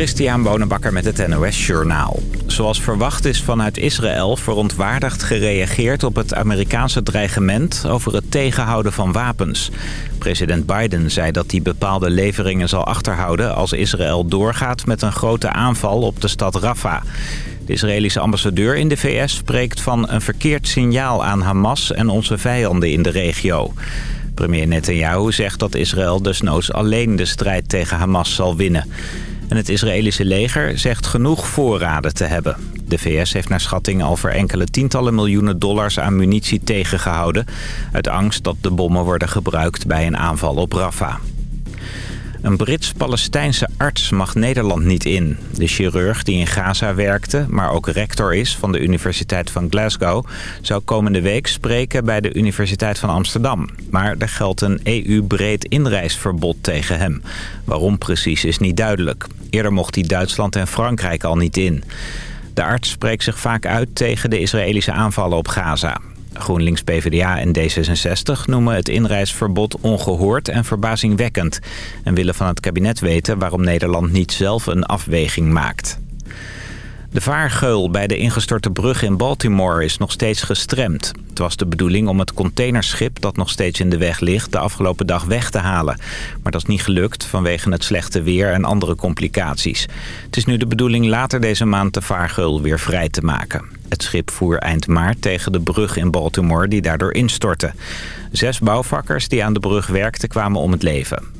Christian Bonenbakker met het NOS Journaal. Zoals verwacht is vanuit Israël verontwaardigd gereageerd op het Amerikaanse dreigement over het tegenhouden van wapens. President Biden zei dat hij bepaalde leveringen zal achterhouden als Israël doorgaat met een grote aanval op de stad Rafah. De Israëlische ambassadeur in de VS spreekt van een verkeerd signaal aan Hamas en onze vijanden in de regio. Premier Netanyahu zegt dat Israël desnoods alleen de strijd tegen Hamas zal winnen. En het Israëlische leger zegt genoeg voorraden te hebben. De VS heeft naar schatting al voor enkele tientallen miljoenen dollars aan munitie tegengehouden... uit angst dat de bommen worden gebruikt bij een aanval op Rafah. Een Brits-Palestijnse arts mag Nederland niet in. De chirurg die in Gaza werkte, maar ook rector is van de Universiteit van Glasgow... zou komende week spreken bij de Universiteit van Amsterdam. Maar er geldt een EU-breed inreisverbod tegen hem. Waarom precies is niet duidelijk. Eerder mocht hij Duitsland en Frankrijk al niet in. De arts spreekt zich vaak uit tegen de Israëlische aanvallen op Gaza. GroenLinks, PvdA en D66 noemen het inreisverbod ongehoord en verbazingwekkend... en willen van het kabinet weten waarom Nederland niet zelf een afweging maakt. De vaargeul bij de ingestorte brug in Baltimore is nog steeds gestremd. Het was de bedoeling om het containerschip dat nog steeds in de weg ligt... de afgelopen dag weg te halen. Maar dat is niet gelukt vanwege het slechte weer en andere complicaties. Het is nu de bedoeling later deze maand de vaargeul weer vrij te maken. Het schip voer eind maart tegen de brug in Baltimore die daardoor instortte. Zes bouwvakkers die aan de brug werkten kwamen om het leven.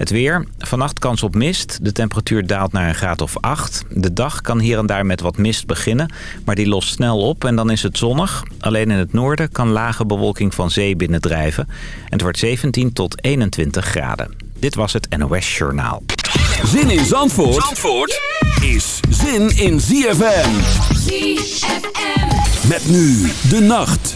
Het weer. Vannacht kans op mist. De temperatuur daalt naar een graad of 8. De dag kan hier en daar met wat mist beginnen. Maar die lost snel op en dan is het zonnig. Alleen in het noorden kan lage bewolking van zee binnendrijven. En het wordt 17 tot 21 graden. Dit was het NOS Journaal. Zin in Zandvoort, Zandvoort is zin in ZFM. ZFM. Met nu de nacht.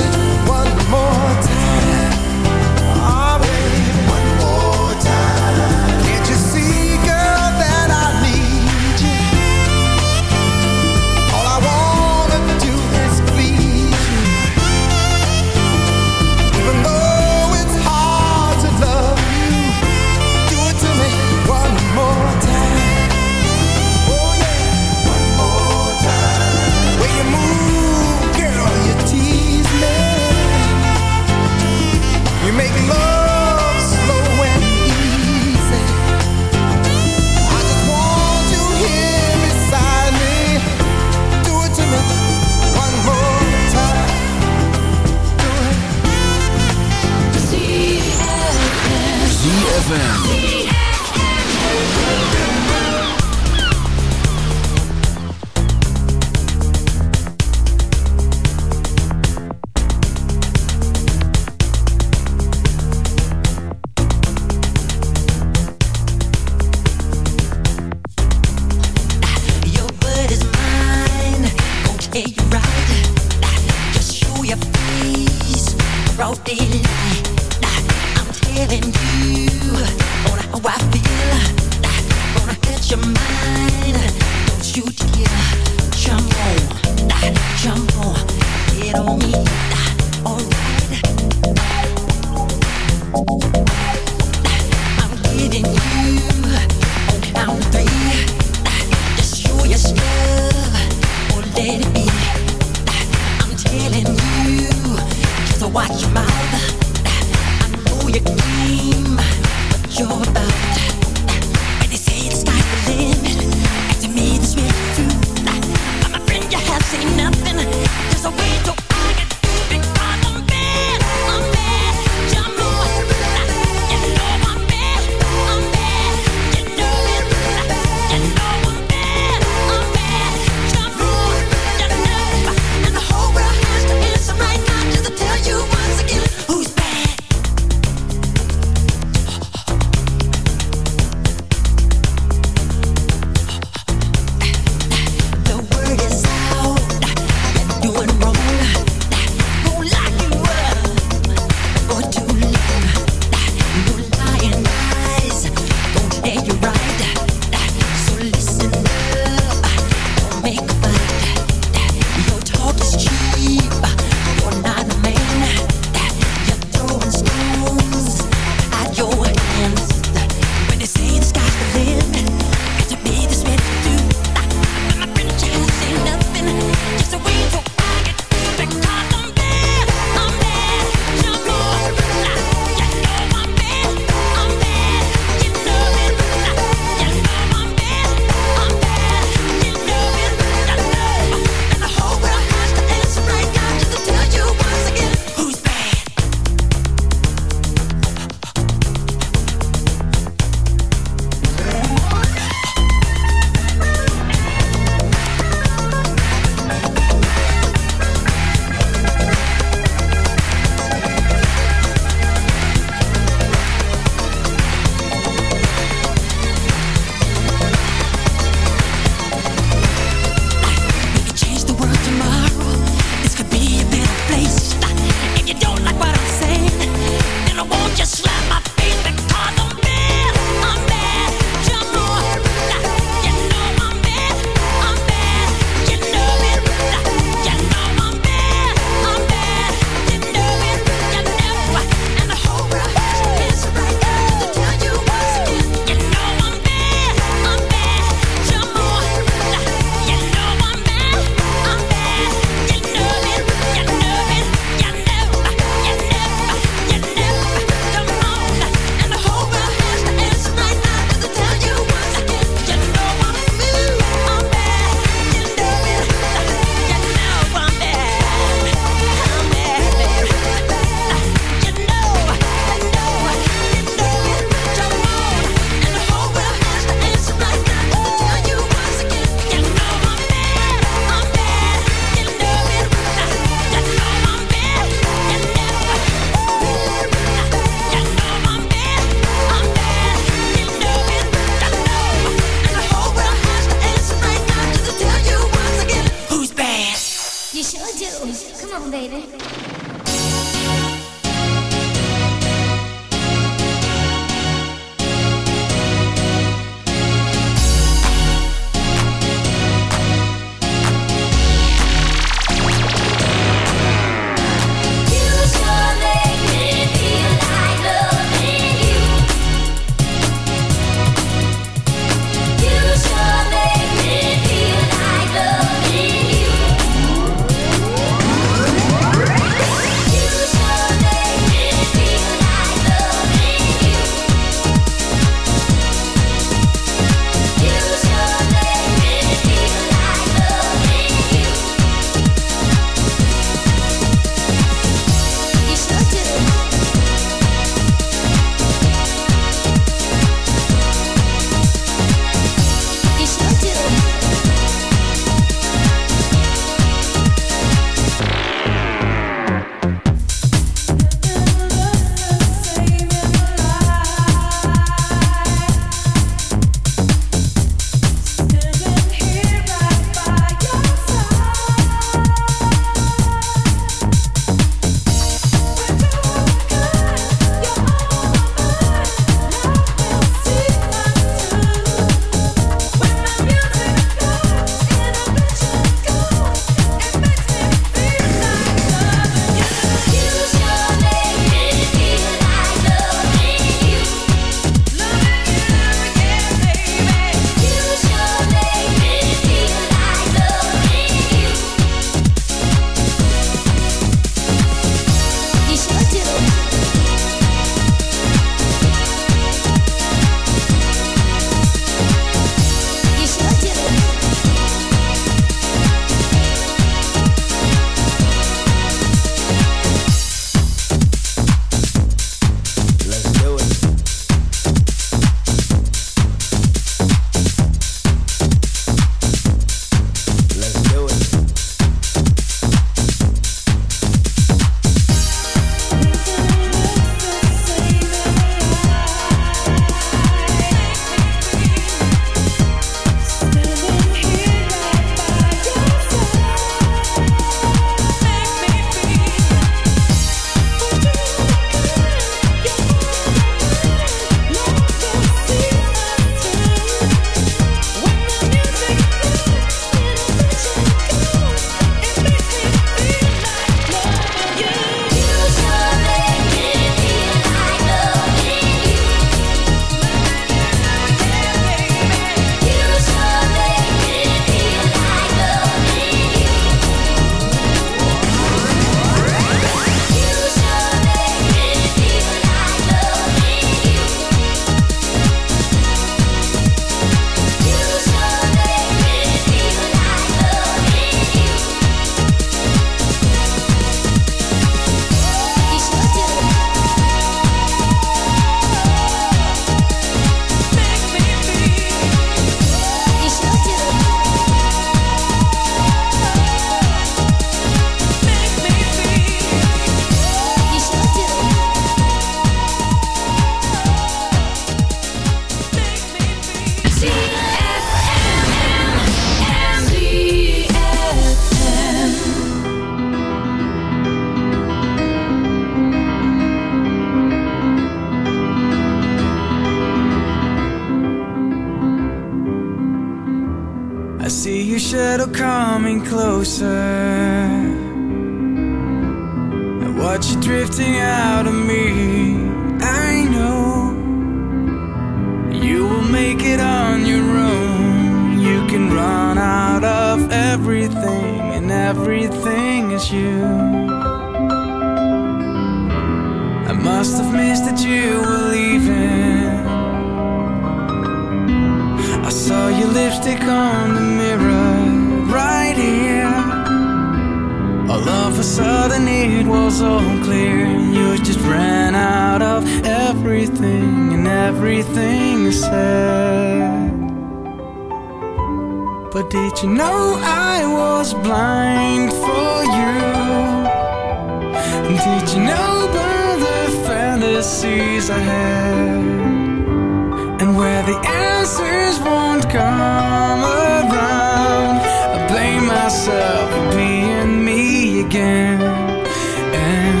and where the answers won't come around. I blame myself for being me again and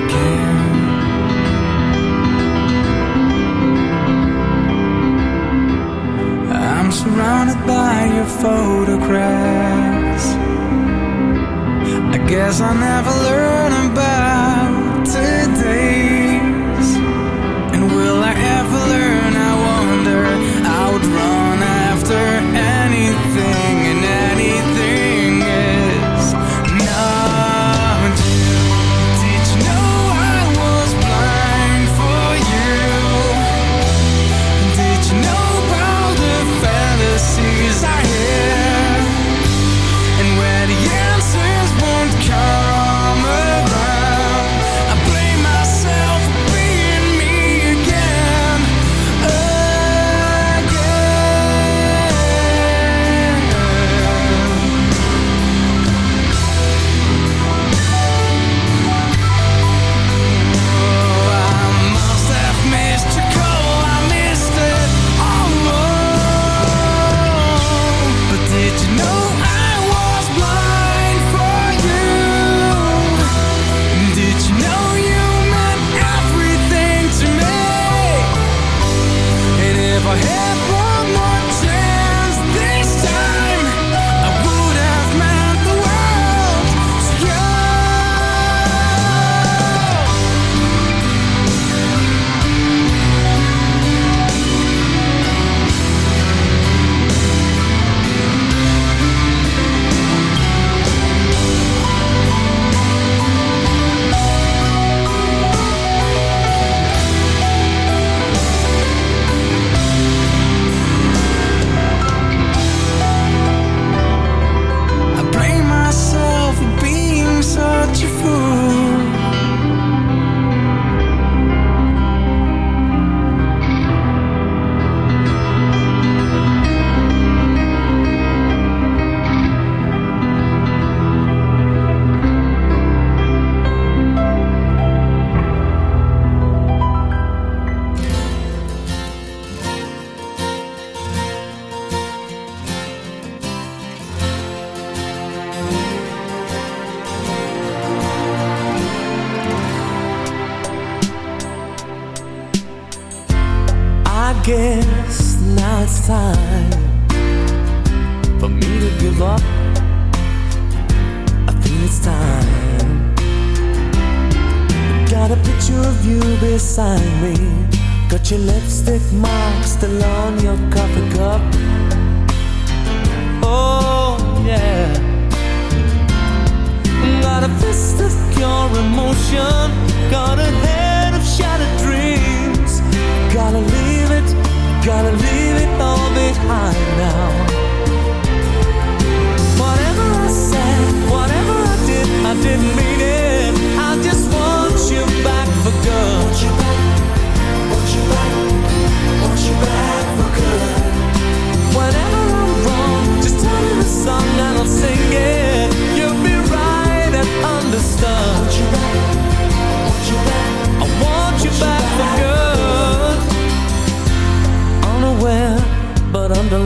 again. I'm surrounded by your photographs. I guess I never learned about.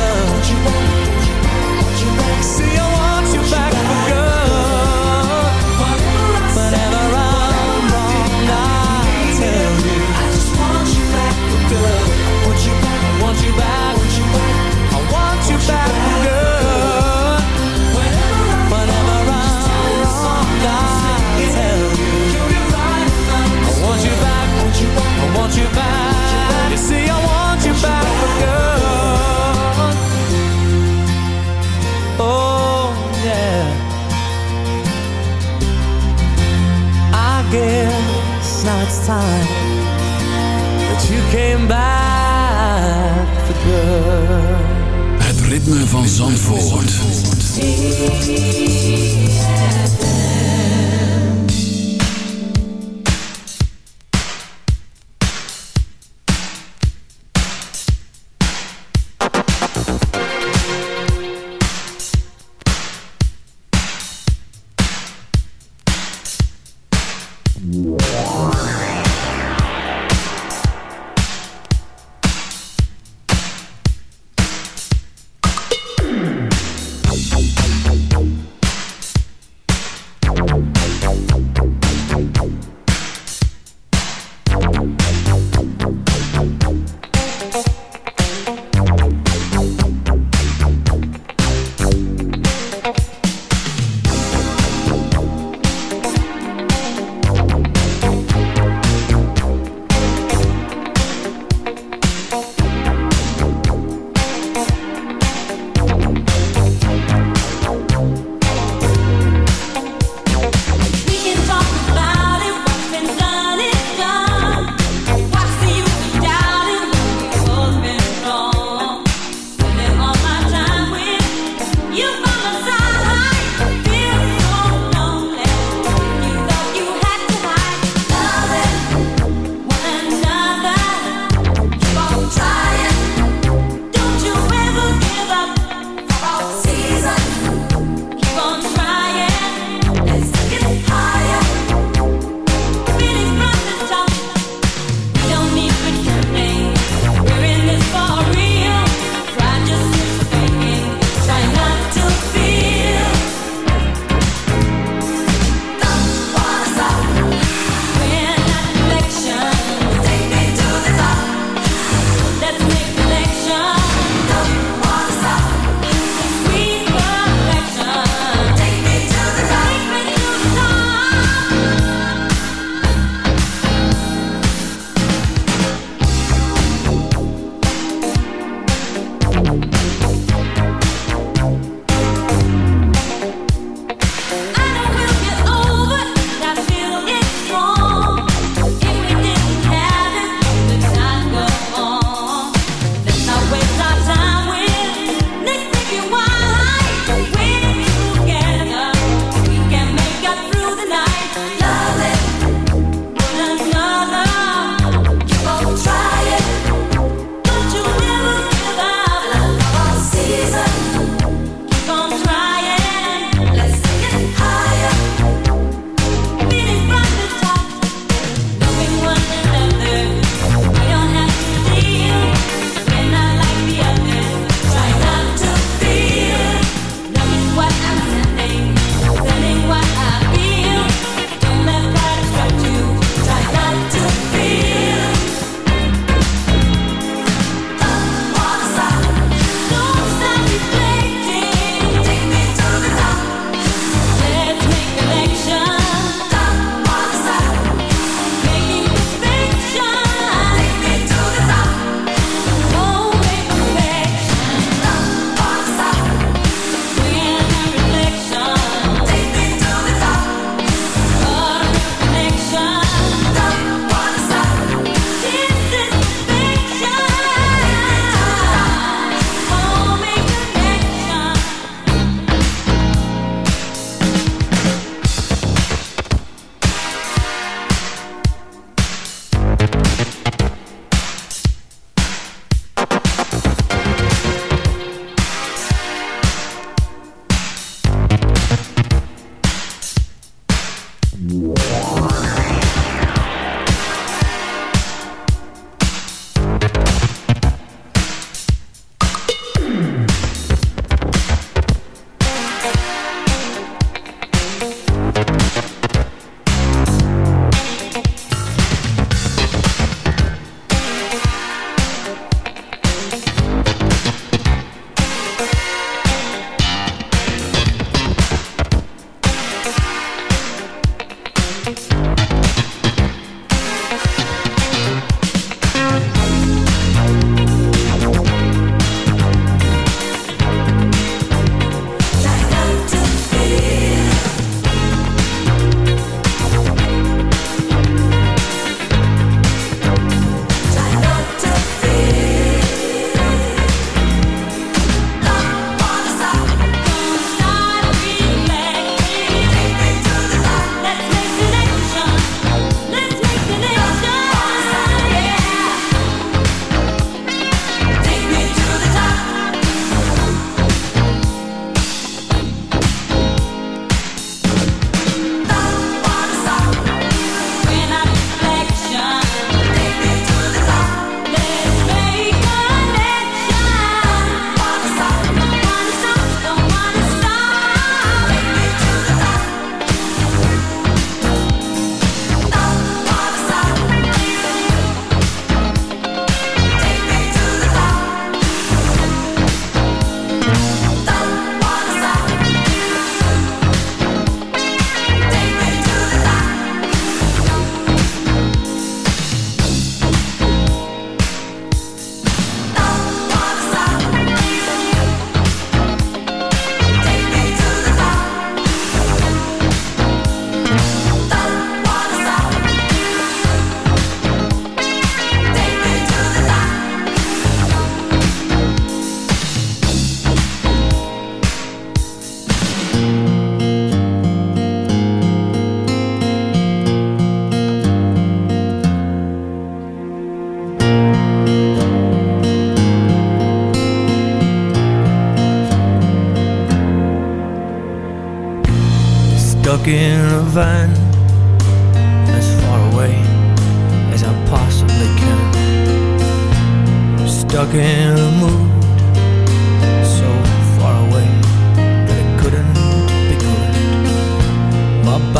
Understood.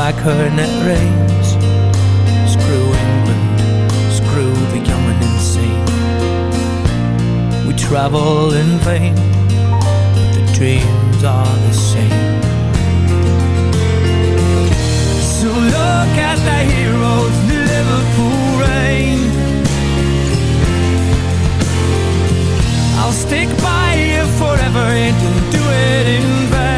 like her and it rains Screw England, screw the young and insane. We travel in vain, but the dreams are the same. So look at the heroes in the Liverpool rain. I'll stick by you forever and don't do it in vain.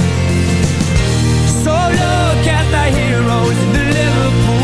look at the heroes in the Liverpool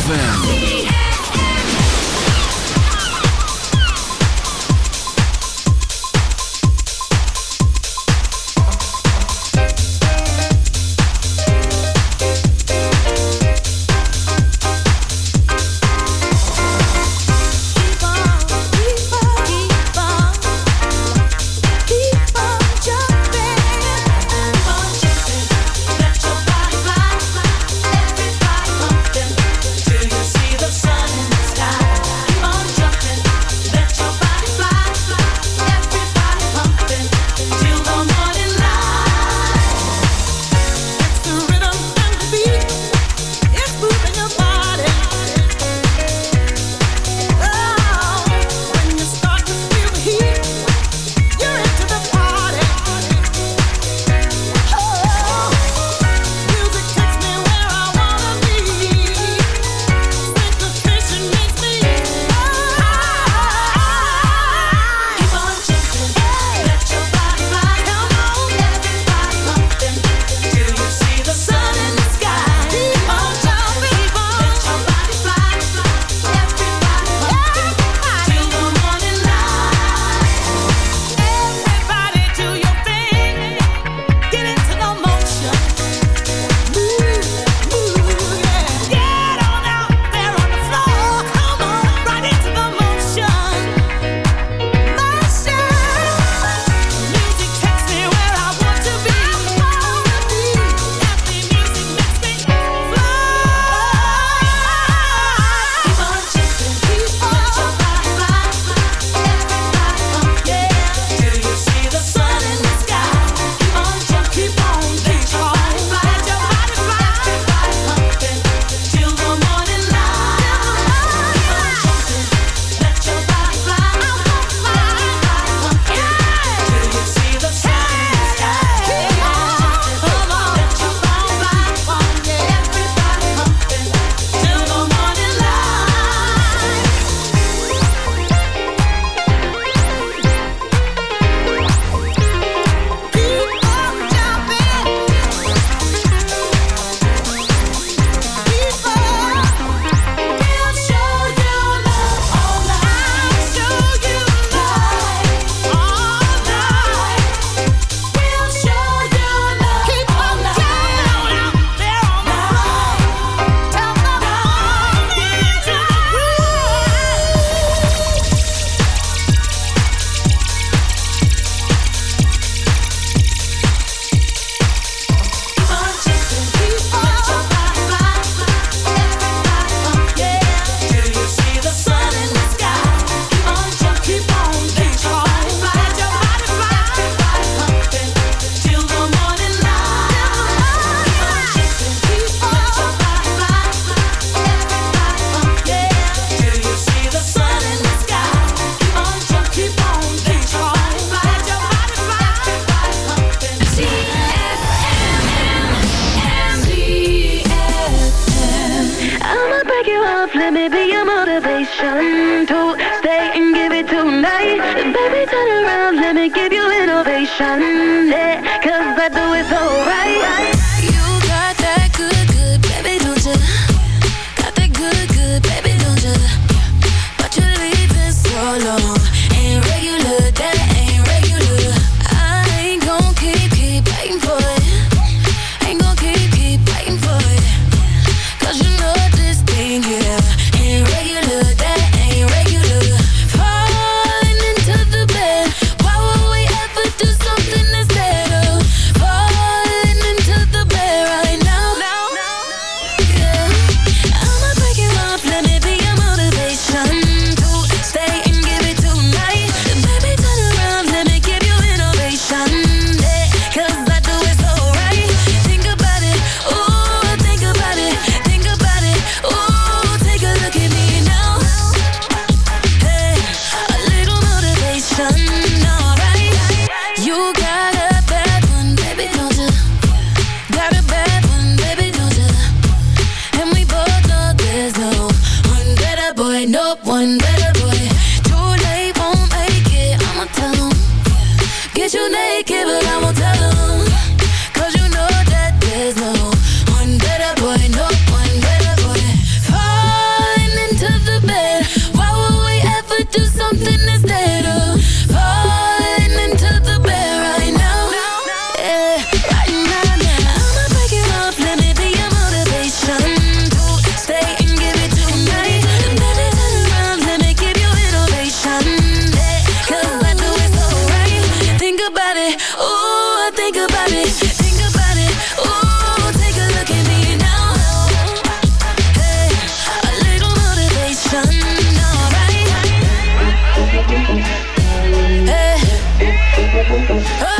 ZFM. Hey!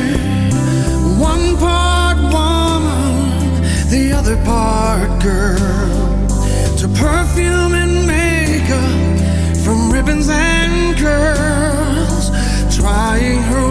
The other part girl. To perfume and makeup, from ribbons and curls. Trying her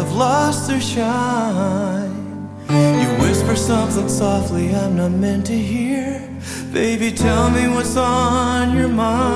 i've lost their shine you whisper something softly I'm not meant to hear. Baby, tell me what's on your mind.